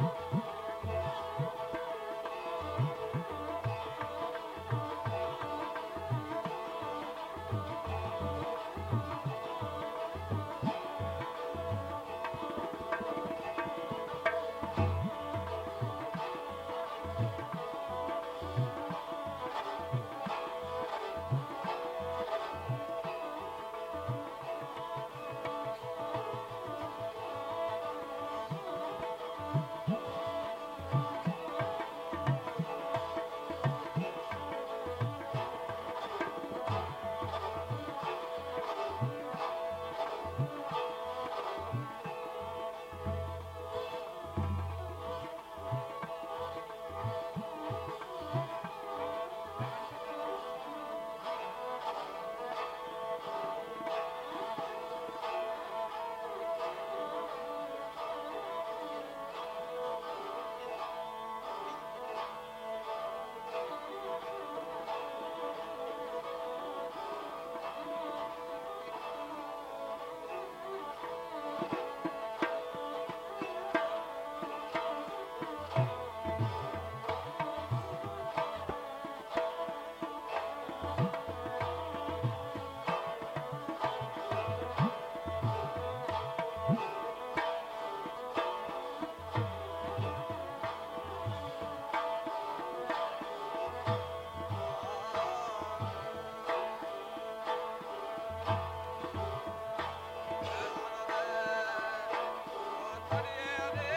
Mm-hmm. Hare Hare